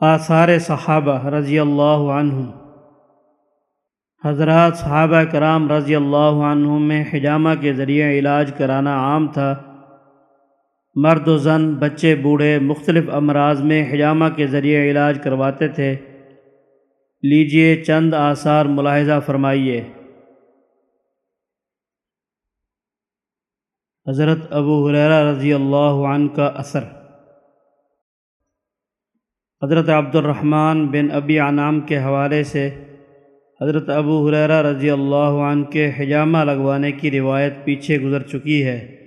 آثار صحابہ رضی اللہ عنہ حضرات صحابہ کرام رضی اللہ عنہ میں حجامہ کے ذریعے علاج کرانا عام تھا۔ مرد و زن، بچے، بوڑھے مختلف امراض میں حجامہ کے ذریعے علاج کرواتے تھے۔ لیجیے چند آثار ملاحظہ فرمائیے۔ حضرت ابو حریرہ رضی اللہ عنہ کا اثر۔ حضرت عبد الرحمن بن ابی عنام کے حوالے سے حضرت ابو حریرہ رضی اللہ عنہ کے حجامہ لگوانے کی روایت پیچھے گزر چکی ہے۔